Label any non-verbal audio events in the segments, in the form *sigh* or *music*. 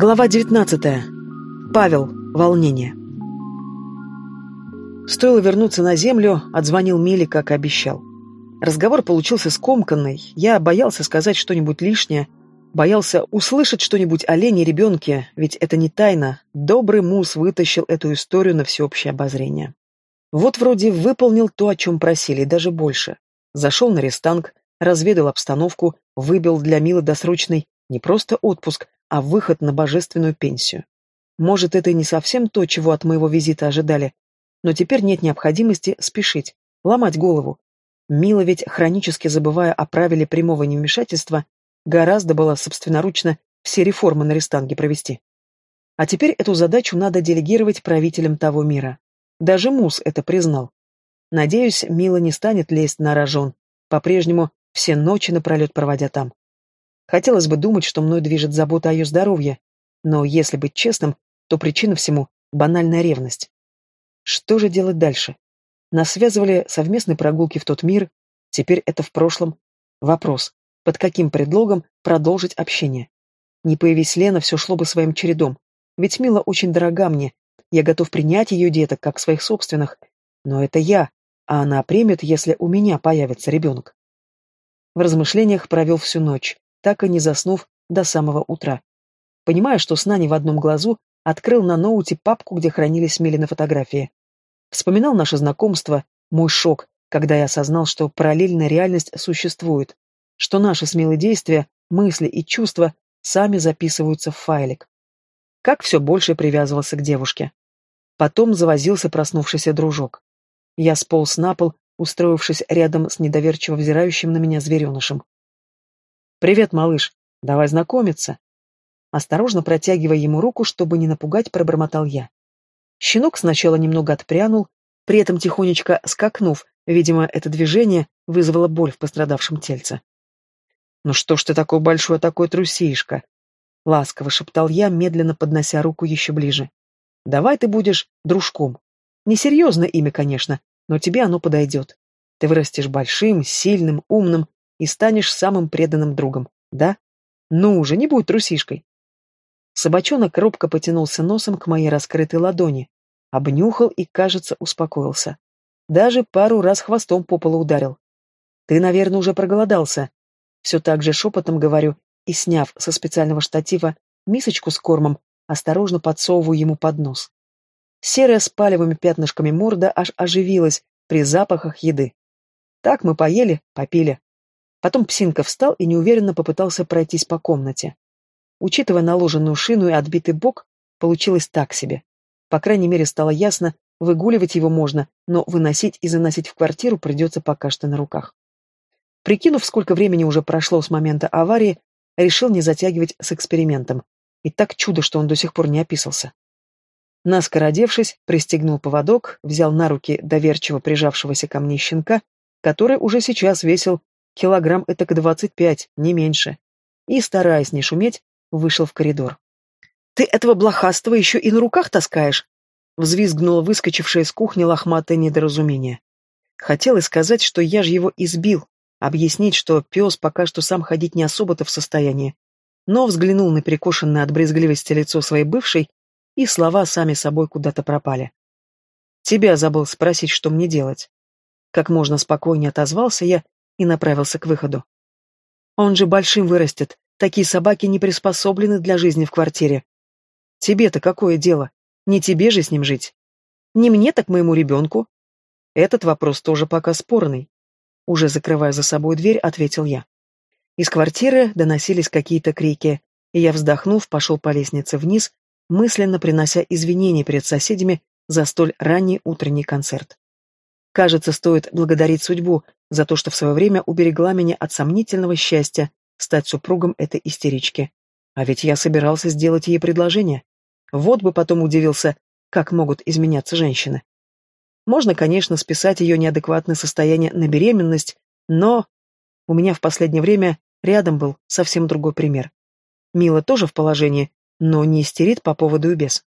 Глава 19. Павел. Волнение. Стоило вернуться на землю, отзвонил Мили, как и обещал. Разговор получился скомканный. Я боялся сказать что-нибудь лишнее, боялся услышать что-нибудь о Лене ребенке, ведь это не тайна. Добрый мус вытащил эту историю на всеобщее обозрение. Вот вроде выполнил то, о чем просили, и даже больше. Зашел на рестанг, разведал обстановку, выбил для Милы досрочный не просто отпуск, а выход на божественную пенсию. Может, это и не совсем то, чего от моего визита ожидали, но теперь нет необходимости спешить, ломать голову. Мила ведь, хронически забывая о правиле прямого невмешательства, гораздо было собственноручно все реформы на рестанге провести. А теперь эту задачу надо делегировать правителям того мира. Даже Мус это признал. Надеюсь, Мила не станет лезть на рожон, по-прежнему все ночи напролет проводя там. Хотелось бы думать, что мной движет забота о ее здоровье, но, если быть честным, то причина всему — банальная ревность. Что же делать дальше? Нас связывали совместные прогулки в тот мир, теперь это в прошлом. Вопрос, под каким предлогом продолжить общение? Не появись Лена, все шло бы своим чередом. Ведь Мила очень дорога мне, я готов принять ее деток, как своих собственных. Но это я, а она примет, если у меня появится ребенок. В размышлениях провел всю ночь так и не заснув до самого утра. Понимая, что сна не в одном глазу, открыл на ноуте папку, где хранились Милины фотографии. Вспоминал наше знакомство, мой шок, когда я осознал, что параллельная реальность существует, что наши смелые действия, мысли и чувства сами записываются в файлик. Как все больше привязывался к девушке. Потом завозился проснувшийся дружок. Я сполз на пол, устроившись рядом с недоверчиво взирающим на меня зверенышем. «Привет, малыш. Давай знакомиться». Осторожно протягивая ему руку, чтобы не напугать, пробормотал я. Щенок сначала немного отпрянул, при этом тихонечко скакнув, видимо, это движение вызвало боль в пострадавшем тельце. «Ну что ж ты такой большой, а такой трусишка?» — ласково шептал я, медленно поднося руку еще ближе. «Давай ты будешь дружком. Несерьезное имя, конечно, но тебе оно подойдет. Ты вырастешь большим, сильным, умным, и станешь самым преданным другом, да? Ну уже, не будь трусишкой. Собачонок робко потянулся носом к моей раскрытой ладони, обнюхал и, кажется, успокоился. Даже пару раз хвостом по полу ударил. Ты, наверное, уже проголодался. Все так же шепотом говорю и, сняв со специального штатива мисочку с кормом, осторожно подсовываю ему под нос. Серая с палевыми пятнышками морда аж оживилась при запахах еды. Так мы поели, попили. Потом Псинка встал и неуверенно попытался пройтись по комнате. Учитывая наложенную шину и отбитый бок, получилось так себе. По крайней мере, стало ясно, выгуливать его можно, но выносить и заносить в квартиру придется пока что на руках. Прикинув, сколько времени уже прошло с момента аварии, решил не затягивать с экспериментом. И так чудо, что он до сих пор не описался. Наскоро одевшись, пристегнул поводок, взял на руки доверчиво прижавшегося ко мне щенка, который уже сейчас весил Килограмм это к двадцать пять, не меньше. И, стараясь не шуметь, вышел в коридор. «Ты этого блохастого еще и на руках таскаешь?» Взвизгнула выскочившая из кухни лохматое недоразумение. Хотелось сказать, что я же его избил, объяснить, что пес пока что сам ходить не особо-то в состоянии. Но взглянул на перекошенное от брезгливости лицо своей бывшей, и слова сами собой куда-то пропали. «Тебя забыл спросить, что мне делать». Как можно спокойнее отозвался я и направился к выходу. Он же большим вырастет, такие собаки не приспособлены для жизни в квартире. Тебе-то какое дело? Не тебе же с ним жить. Не мне, так моему ребенку. Этот вопрос тоже пока спорный. Уже закрывая за собой дверь, ответил я. Из квартиры доносились какие-то крики, и я, вздохнув, пошел по лестнице вниз, мысленно принося извинения перед соседями за столь ранний утренний концерт. Кажется, стоит благодарить судьбу за то, что в свое время уберегла меня от сомнительного счастья стать супругом этой истерички. А ведь я собирался сделать ей предложение. Вот бы потом удивился, как могут изменяться женщины. Можно, конечно, списать ее неадекватное состояние на беременность, но у меня в последнее время рядом был совсем другой пример. Мила тоже в положении, но не истерит по поводу и без.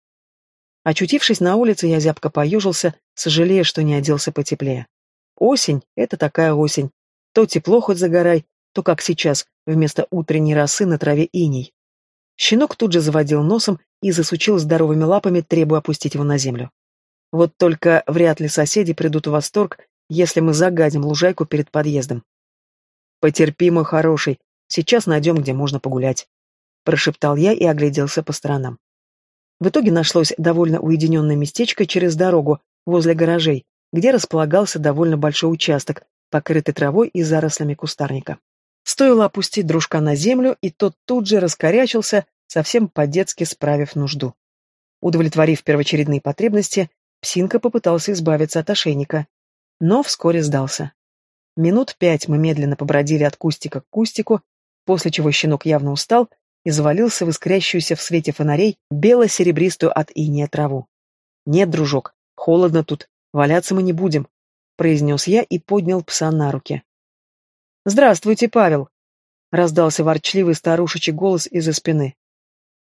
Очутившись на улице, я зябко поюжился, сожалея, что не оделся потеплее. Осень — это такая осень. То тепло хоть загорай, то, как сейчас, вместо утренней росы на траве иней. Щенок тут же заводил носом и засучил здоровыми лапами, требуя опустить его на землю. Вот только вряд ли соседи придут в восторг, если мы загадим лужайку перед подъездом. «Потерпи, мой хороший, сейчас найдем, где можно погулять», — прошептал я и огляделся по сторонам. В итоге нашлось довольно уединенное местечко через дорогу, возле гаражей, где располагался довольно большой участок, покрытый травой и зарослями кустарника. Стоило опустить дружка на землю, и тот тут же раскорячился, совсем по-детски справив нужду. Удовлетворив первоочередные потребности, псинка попытался избавиться от ошейника, но вскоре сдался. Минут пять мы медленно побродили от кустика к кустику, после чего щенок явно устал и завалился в искрящуюся в свете фонарей бело-серебристую от иния траву. «Нет, дружок, холодно тут, валяться мы не будем», — произнес я и поднял пса на руки. «Здравствуйте, Павел!» — раздался ворчливый старушечий голос из-за спины.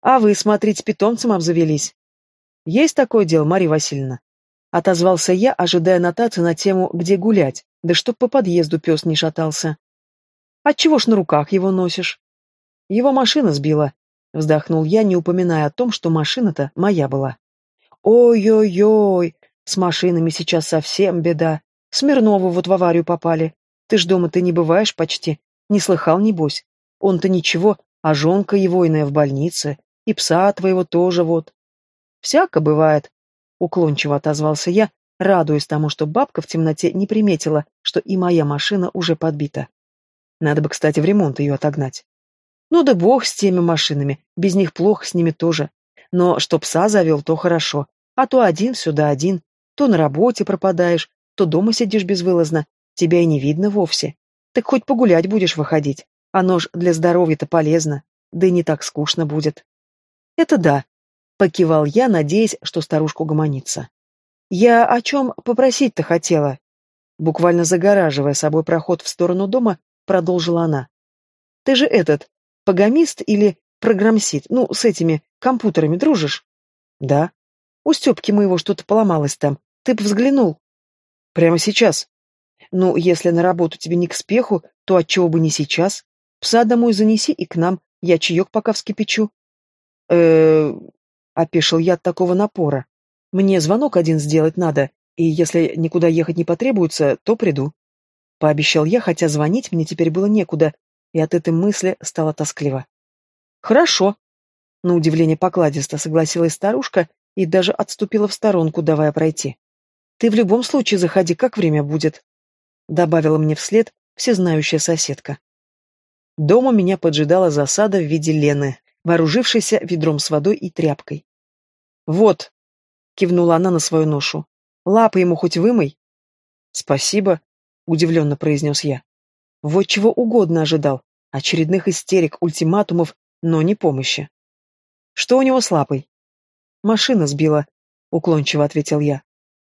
«А вы, смотрите, питомцем обзавелись?» «Есть такое дело, Мария Васильевна?» Отозвался я, ожидая нотации на тему «где гулять», да чтоб по подъезду пес не шатался. «Отчего ж на руках его носишь?» «Его машина сбила», — вздохнул я, не упоминая о том, что машина-то моя была. «Ой-ой-ой, с машинами сейчас совсем беда. Смирнову вот в аварию попали. Ты ж дома ты не бываешь почти. Не слыхал, небось. Он-то ничего, а жонка его иная в больнице. И пса твоего тоже вот. Всяко бывает, Уклончиво отозвался я, радуясь тому, что бабка в темноте не приметила, что и моя машина уже подбита. Надо бы, кстати, в ремонт ее отогнать. Ну да бог с теми машинами, без них плохо с ними тоже. Но что пса завел, то хорошо. А то один сюда один, то на работе пропадаешь, то дома сидишь безвылазно, тебя и не видно вовсе. Так хоть погулять будешь выходить. Оно ж для здоровья-то полезно, да и не так скучно будет. Это да, Покивал я, надеясь, что старушка угомонится. «Я о чем попросить-то хотела?» Буквально загораживая собой проход в сторону дома, продолжила она. «Ты же этот, погамист или программсит, ну, с этими компьютерами дружишь?» «Да». «У Степки моего что-то поломалось там. Ты б взглянул?» «Прямо сейчас». «Ну, если на работу тебе не к спеху, то отчего бы не сейчас? Пса домой занеси и к нам, я чаек пока вскипячу». «Э, Опешил я от такого напора. Мне звонок один сделать надо, и если никуда ехать не потребуется, то приду. Пообещал я, хотя звонить мне теперь было некуда, и от этой мысли стало тоскливо. Хорошо. На удивление покладисто согласилась старушка и даже отступила в сторонку, давая пройти. Ты в любом случае заходи, как время будет. Добавила мне вслед всезнающая соседка. Дома меня поджидала засада в виде Лены, вооружившийся ведром с водой и тряпкой. «Вот», — кивнула она на свою ношу, — «лапы ему хоть вымой». «Спасибо», — удивленно произнес я. Вот чего угодно ожидал, очередных истерик, ультиматумов, но не помощи. «Что у него с лапой?» «Машина сбила», — уклончиво ответил я.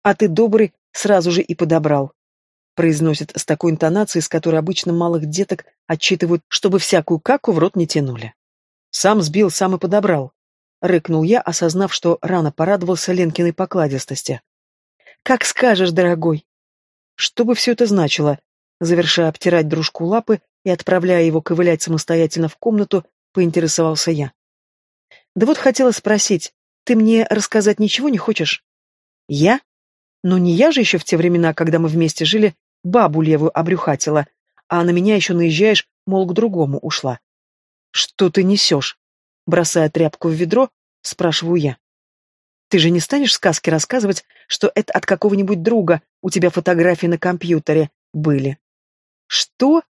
«А ты добрый, сразу же и подобрал», — произносит с такой интонацией, с которой обычно малых деток отчитывают, чтобы всякую каку в рот не тянули. Сам сбил, сам и подобрал. Рыкнул я, осознав, что рано порадовался Ленкиной покладистости. «Как скажешь, дорогой!» Что бы все это значило? Завершая обтирать дружку лапы и отправляя его ковылять самостоятельно в комнату, поинтересовался я. «Да вот хотела спросить, ты мне рассказать ничего не хочешь?» «Я? Но не я же еще в те времена, когда мы вместе жили, бабу левую обрюхатила, а на меня еще наезжаешь, мол, к другому ушла. «Что ты несешь?» Бросая тряпку в ведро, спрашиваю я. «Ты же не станешь сказки рассказывать, что это от какого-нибудь друга у тебя фотографии на компьютере были?» «Что?»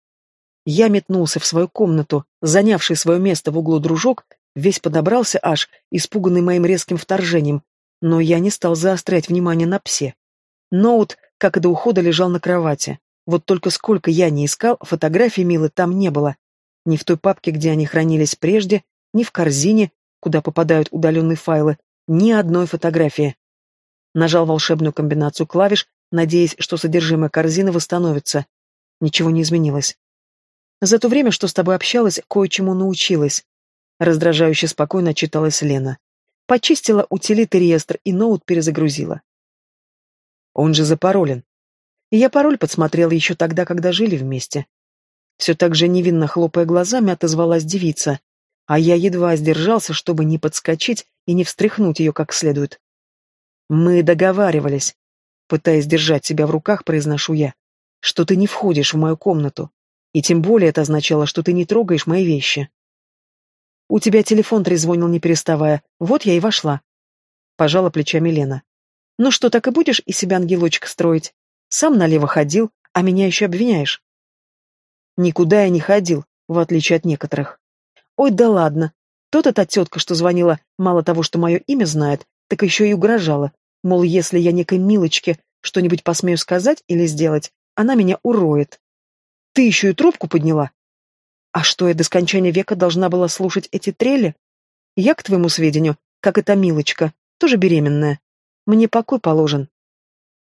Я метнулся в свою комнату, занявший свое место в углу дружок, весь подобрался аж, испуганный моим резким вторжением, но я не стал заострять внимание на псе. Ноут, как и до ухода, лежал на кровати. Вот только сколько я не искал, фотографий Милы там не было. Ни в той папке, где они хранились прежде, ни в корзине, куда попадают удаленные файлы, ни одной фотографии. Нажал волшебную комбинацию клавиш, надеясь, что содержимое корзины восстановится. Ничего не изменилось. За то время, что с тобой общалась, кое-чему научилась. Раздражающе спокойно читалась Лена. Почистила утилиты реестр и ноут перезагрузила. Он же запаролен. И я пароль подсмотрела еще тогда, когда жили вместе. Все так же невинно хлопая глазами, отозвалась девица. а я едва сдержался, чтобы не подскочить и не встряхнуть ее как следует. «Мы договаривались», — пытаясь держать себя в руках, произношу я, «что ты не входишь в мою комнату, и тем более это означало, что ты не трогаешь мои вещи». «У тебя телефон трезвонил, не переставая, вот я и вошла», — пожала плечами Лена. «Ну что, так и будешь из себя ангелочка строить? Сам налево ходил, а меня еще обвиняешь?» «Никуда я не ходил, в отличие от некоторых». «Ой, да ладно. Тот эта тетка, что звонила, мало того, что мое имя знает, так еще и угрожала. Мол, если я некой Милочке что-нибудь посмею сказать или сделать, она меня уроет. Ты еще и трубку подняла? А что, я до скончания века должна была слушать эти трели? Я, к твоему сведению, как эта Милочка, тоже беременная. Мне покой положен.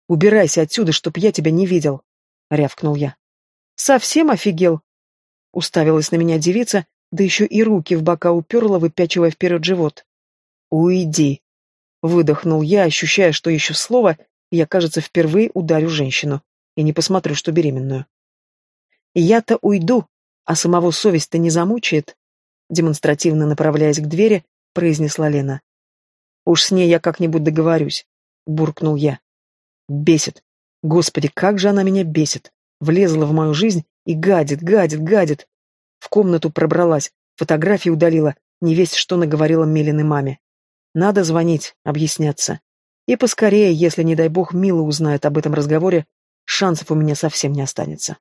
Убирайся отсюда, чтоб я тебя не видел, — рявкнул я. Совсем офигел? Уставилась на меня девица, да еще и руки в бока уперла, выпячивая вперед живот. «Уйди!» Выдохнул я, ощущая, что еще слово, я, кажется, впервые ударю женщину. И не посмотрю, что беременную. Я-то уйду, а самого совесть-то не замучает, демонстративно направляясь к двери, произнесла Лена. Уж с ней я как-нибудь договорюсь, буркнул я. Бесит. Господи, как же она меня бесит. Влезла в мою жизнь и гадит, гадит, гадит. В комнату пробралась, фотографии удалила, не весть что наговорила Мелиной маме. Надо звонить, объясняться. И поскорее, если, не дай бог, Мила узнает об этом разговоре, шансов у меня совсем не останется.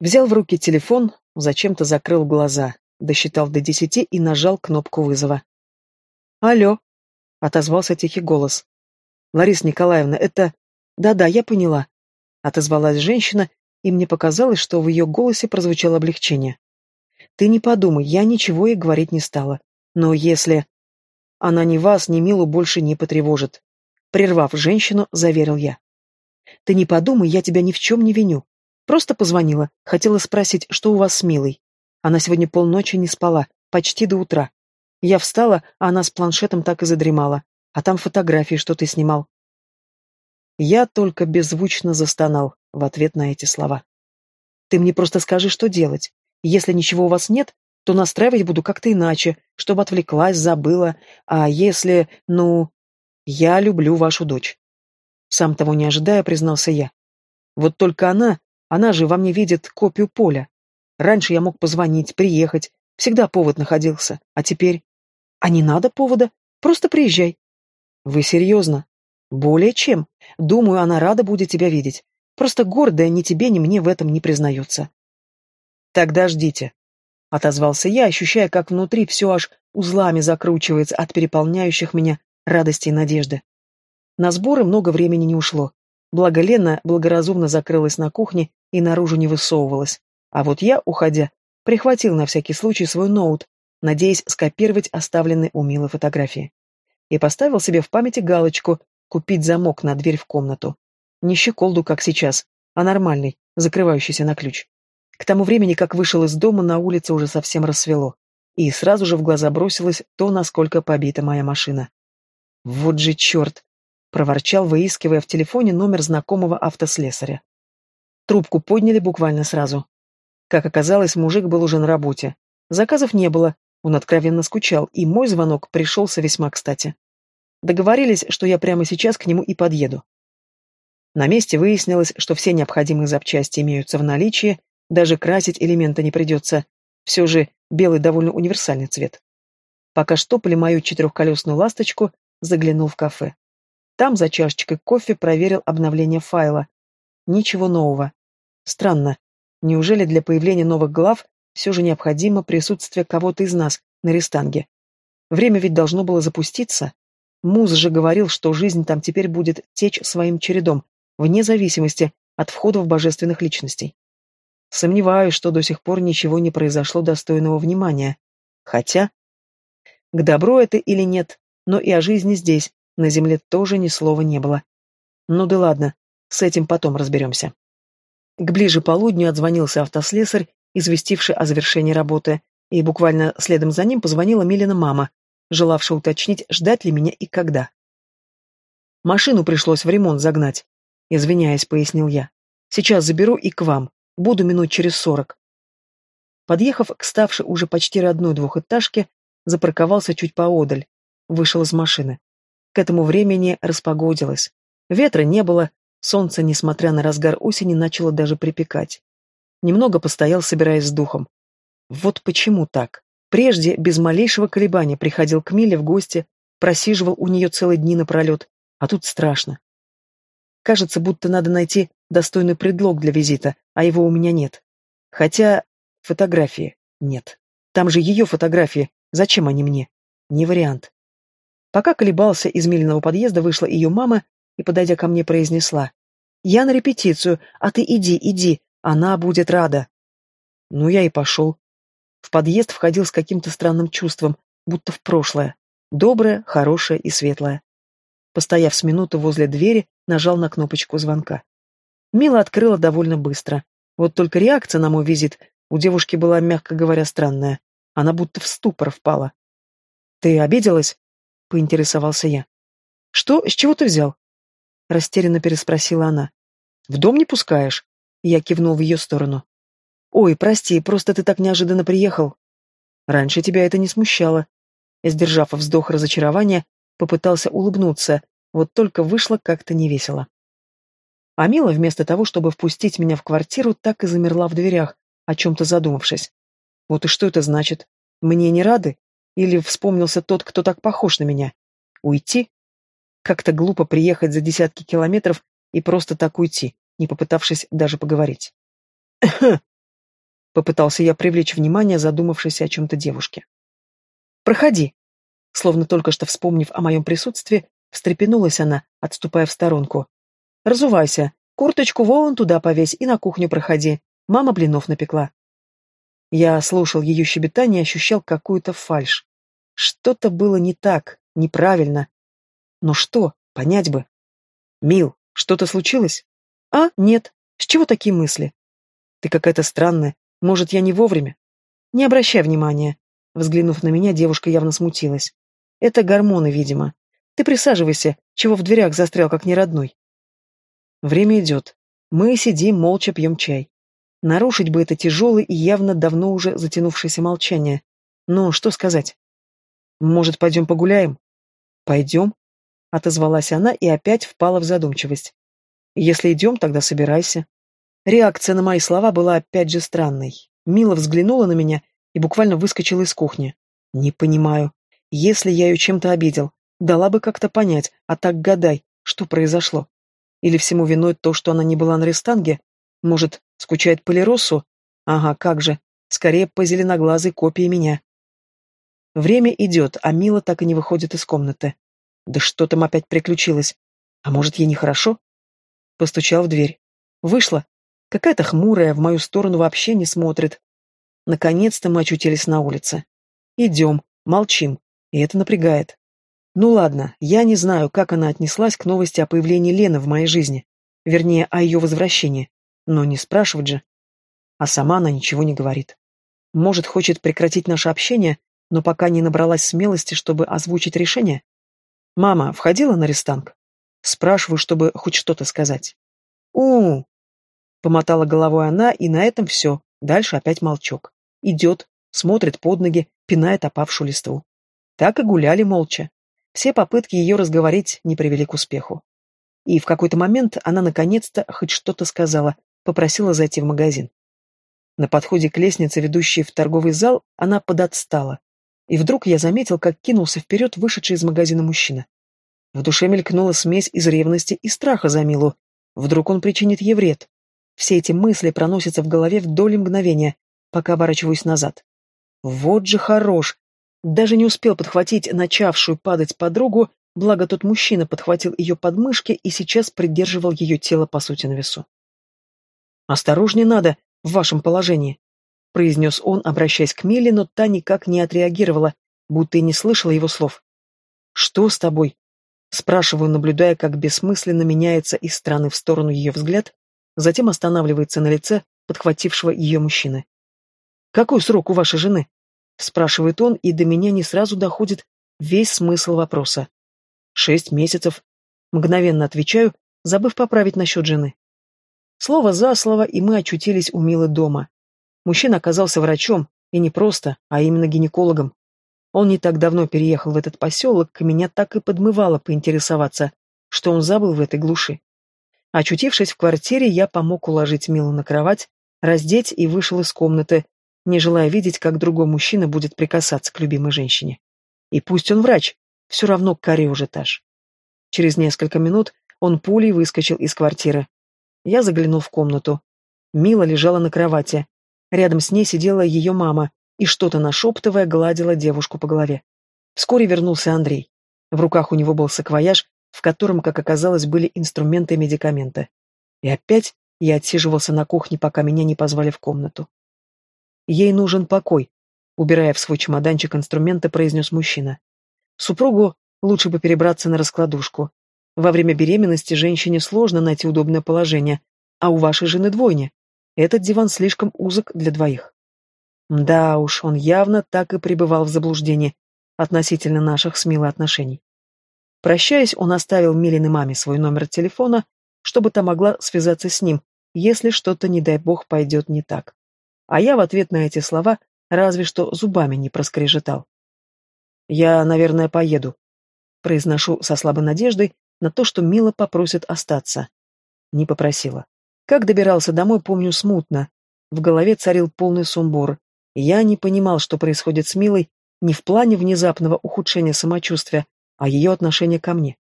Взял в руки телефон, зачем-то закрыл глаза, досчитал до десяти и нажал кнопку вызова. «Алло», — отозвался тихий голос. «Лариса Николаевна, это...» «Да-да, я поняла», — отозвалась женщина, и мне показалось, что в ее голосе прозвучало облегчение. «Ты не подумай, я ничего ей говорить не стала. Но если...» Она ни вас, ни Милу больше не потревожит. Прервав женщину, заверил я. Ты не подумай, я тебя ни в чем не виню. Просто позвонила, хотела спросить, что у вас с Милой. Она сегодня полночи не спала, почти до утра. Я встала, а она с планшетом так и задремала. А там фотографии, что ты снимал. Я только беззвучно застонал в ответ на эти слова. Ты мне просто скажи, что делать. Если ничего у вас нет, то настраивать буду как-то иначе, чтобы отвлеклась, забыла. А если, ну... Я люблю вашу дочь. Сам того не ожидая, признался я. Вот только она, она же во мне видит копию поля. Раньше я мог позвонить, приехать, всегда повод находился. А теперь... А не надо повода, просто приезжай. Вы серьезно? Более чем. Думаю, она рада будет тебя видеть. Просто гордая ни тебе, ни мне в этом не признается. Тогда ждите. — отозвался я, ощущая, как внутри все аж узлами закручивается от переполняющих меня радости и надежды. На сборы много времени не ушло. Благо Лена благоразумно закрылась на кухне и наружу не высовывалась. А вот я, уходя, прихватил на всякий случай свой ноут, надеясь скопировать оставленные у Милы фотографии. И поставил себе в памяти галочку «Купить замок на дверь в комнату». Не щеколду, как сейчас, а нормальный, закрывающийся на ключ. К тому времени, как вышел из дома, на улице уже совсем рассвело, и сразу же в глаза бросилось то, насколько побита моя машина. «Вот же черт!» — проворчал, выискивая в телефоне номер знакомого автослесаря. Трубку подняли буквально сразу. Как оказалось, мужик был уже на работе. Заказов не было, он откровенно скучал, и мой звонок пришелся весьма кстати. Договорились, что я прямо сейчас к нему и подъеду. На месте выяснилось, что все необходимые запчасти имеются в наличии, даже красить элементы не придется. Все же белый довольно универсальный цвет. Пока штопали мою четырехколесную ласточку, заглянул в кафе. Там за чашечкой кофе проверил обновление файла. Ничего нового. Странно. Неужели для появления новых глав все же необходимо присутствие кого-то из нас на рестанге? Время ведь должно было запуститься. Муз же говорил, что жизнь там теперь будет течь своим чередом, вне зависимости от входов божественных личностей. Сомневаюсь, что до сих пор ничего не произошло достойного внимания. Хотя... К добру это или нет, но и о жизни здесь, на земле, тоже ни слова не было. Ну да ладно, с этим потом разберемся. К ближе полудню отзвонился автослесарь, известивший о завершении работы, и буквально следом за ним позвонила Милина мама, желавшая уточнить, ждать ли меня и когда. «Машину пришлось в ремонт загнать», — извиняясь, пояснил я. «Сейчас заберу и к вам. Буду минут через сорок. Подъехав к ставшей уже почти родной двухэтажке, запарковался чуть поодаль, вышел из машины. К этому времени распогодилось. Ветра не было, солнце, несмотря на разгар осени, начало даже припекать. Немного постоял, собираясь с духом. Вот почему так. Прежде, без малейшего колебания, приходил к Миле в гости, просиживал у нее целые дни напролет, а тут страшно. Кажется, будто надо найти достойный предлог для визита, а его у меня нет. Хотя фотографии нет. Там же ее фотографии, зачем они мне? Не вариант. Пока колебался, из Милиного подъезда вышла ее мама и, подойдя ко мне, произнесла. «Я на репетицию, а ты иди, иди, она будет рада». Ну, я и пошел. В подъезд входил с каким-то странным чувством, будто в прошлое. Доброе, хорошее и светлое. Постояв с минуту возле двери, нажал на кнопочку звонка. Мила открыла довольно быстро. Вот только реакция на мой визит у девушки была, мягко говоря, странная. Она будто в ступор впала. «Ты обиделась?» — поинтересовался я. «Что? С чего ты взял?» Растерянно переспросила она. «В дом не пускаешь?» Я кивнул в ее сторону. «Ой, прости, просто ты так неожиданно приехал. Раньше тебя это не смущало». Сдержав вздох разочарования, попытался улыбнуться, вот только вышло как-то невесело. А Мила, вместо того, чтобы впустить меня в квартиру, так и замерла в дверях, о чем-то задумавшись. Вот и что это значит? Мне не рады? Или вспомнился тот, кто так похож на меня? Уйти? Как-то глупо приехать за десятки километров и просто так уйти, не попытавшись даже поговорить. *coughs* Попытался я привлечь внимание задумавшейся о чем-то девушке. «Проходи!» Словно только что вспомнив о моем присутствии, встрепенулась она, отступая в сторонку. Разувайся, курточку вон туда повесь и на кухню проходи. Мама блинов напекла. Я слушал ее щебетание и ощущал какую-то фальшь. Что-то было не так, неправильно. Но что, понять бы. Мил, что-то случилось? А, нет. С чего такие мысли? Ты какая-то странная. Может, я не вовремя? Не обращай внимания. Взглянув на меня, девушка явно смутилась. Это гормоны, видимо. Ты присаживайся, чего в дверях застрял, как неродной. Время идет. Мы сидим, молча пьем чай. Нарушить бы это тяжелое и явно давно уже затянувшееся молчание. Но что сказать? Может, пойдем погуляем? Пойдем, отозвалась она и опять впала в задумчивость. Если идем, тогда собирайся. Реакция на мои слова была опять же странной. Мила взглянула на меня и буквально выскочила из кухни. Не понимаю. Если я ее чем-то обидел, дала бы как-то понять, а так гадай, что произошло. Или всему виной то, что она не была на рестанге? Может, скучает по Леросу? Ага, как же. Скорее по зеленоглазой копии меня. Время идет, а Мила так и не выходит из комнаты. Да что там опять приключилось? А может, ей нехорошо? Постучал в дверь. Вышла. Какая-то хмурая, в мою сторону вообще не смотрит. Наконец-то мы очутились на улице. Идем, молчим, и это напрягает. Ну ладно, я не знаю, как она отнеслась к новости о появлении Лены в моей жизни, вернее, о ее возвращении, но не спрашивать же. А сама она ничего не говорит. Может, хочет прекратить наше общение, но пока не набралась смелости, чтобы озвучить решение? Мама входила на рестанг? Спрашиваю, чтобы хоть что-то сказать. у, Помотала головой она, и на этом все. Дальше опять молчок. Идет, смотрит под ноги, пинает опавшую листву. Так и гуляли молча. Все попытки ее разговорить не привели к успеху. И в какой-то момент она наконец-то хоть что-то сказала, попросила зайти в магазин. На подходе к лестнице, ведущей в торговый зал, она подотстала. И вдруг я заметил, как кинулся вперед вышедший из магазина мужчина. В душе мелькнула смесь из ревности и страха за Милу. Вдруг он причинит ей вред. Все эти мысли проносятся в голове вдоль мгновения, пока оборачиваюсь назад. Вот же хорош, даже не успел подхватить начавшую падать подругу, благо тот мужчина подхватил ее подмышки и сейчас придерживал ее тело по сути на весу. «Осторожнее надо в вашем положении», — произнес он, обращаясь к Миле, но та никак не отреагировала, будто и не слышала его слов. «Что с тобой?» — спрашиваю, наблюдая, как бессмысленно меняется из стороны в сторону ее взгляд, затем останавливается на лице подхватившего ее мужчины. «Какой срок у вашей жены?» Спрашивает он, и до меня не сразу доходит весь смысл вопроса. Шесть месяцев. Мгновенно отвечаю, забыв поправить насчет жены. Слово за слово, и мы очутились у Милы дома. Мужчина оказался врачом, и не просто, а именно гинекологом. Он не так давно переехал в этот поселок, и меня так и подмывало поинтересоваться, что он забыл в этой глуши. Очутившись в квартире, я помог уложить Милу на кровать, раздеть и вышел из комнаты, не желая видеть, как другой мужчина будет прикасаться к любимой женщине. И пусть он врач, все равно коре уже этаж. Через несколько минут он пулей выскочил из квартиры. Я заглянул в комнату. Мила лежала на кровати. Рядом с ней сидела ее мама и, что-то нашептывая, гладила девушку по голове. Вскоре вернулся Андрей. В руках у него был саквояж, в котором, как оказалось, были инструменты и медикаменты. И опять я отсиживался на кухне, пока меня не позвали в комнату. Ей нужен покой, убирая в свой чемоданчик инструменты, произнес мужчина. Супругу лучше бы перебраться на раскладушку. Во время беременности женщине сложно найти удобное положение, а у вашей жены двойня. Этот диван слишком узок для двоих. Да уж, он явно так и пребывал в заблуждении относительно наших с Милой отношений. Прощаясь, он оставил Милиной маме свой номер телефона, чтобы та могла связаться с ним, если что-то, не дай бог, пойдет не так. А я в ответ на эти слова разве что зубами не проскрежетал. «Я, наверное, поеду», — произношу со слабой надеждой на то, что Мила попросит остаться. Не попросила. Как добирался домой, помню смутно. В голове царил полный сумбур. Я не понимал, что происходит с Милой не в плане внезапного ухудшения самочувствия, а ее отношение ко мне.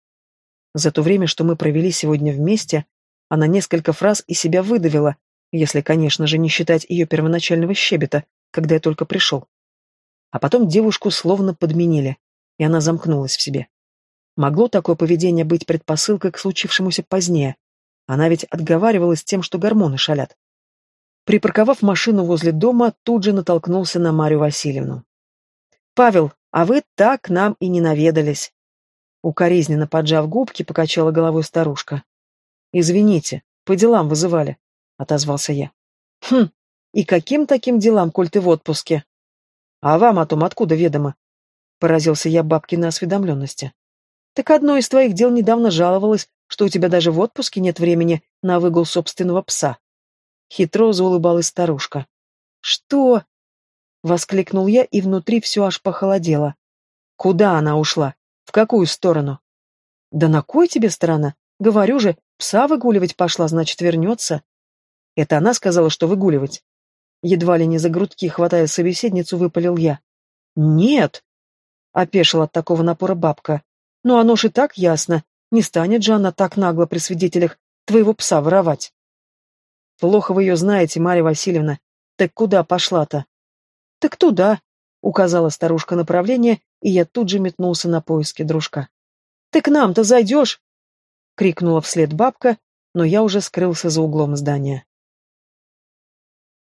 За то время, что мы провели сегодня вместе, она несколько фраз из себя выдавила, если, конечно же, не считать ее первоначального щебета, когда я только пришел. А потом девушку словно подменили, и она замкнулась в себе. Могло такое поведение быть предпосылкой к случившемуся позднее. Она ведь отговаривалась тем, что гормоны шалят. Припарковав машину возле дома, тут же натолкнулся на Марию Васильевну. «Павел, а вы так нам и не наведались. Укоризненно поджав губки, покачала головой старушка. «Извините, по делам вызывали», — отозвался я. «Хм, и каким таким делам, коль ты в отпуске?» «А вам о том откуда ведомо?» — поразился я бабкиной осведомленности. «Так одно из твоих дел недавно жаловалось, что у тебя даже в отпуске нет времени на выгул собственного пса». Хитро заулыбалась старушка. «Что?» — воскликнул я, и внутри все аж похолодело. «Куда она ушла?» В какую сторону? Да на кой тебе сторона? Говорю же, пса выгуливать пошла, значит, вернется. Это она сказала, что выгуливать. Едва ли не за грудки, хватая собеседницу, выпалил я. Нет, опешила от такого напора бабка. Ну оно ж и так ясно. Не станет же она так нагло при свидетелях твоего пса воровать. Плохо вы ее знаете, Марья Васильевна. Так куда пошла-то? Так туда, указала старушка направление, и я тут же метнулся на поиски дружка. «Ты к нам-то зайдешь?» — крикнула вслед бабка, но я уже скрылся за углом здания.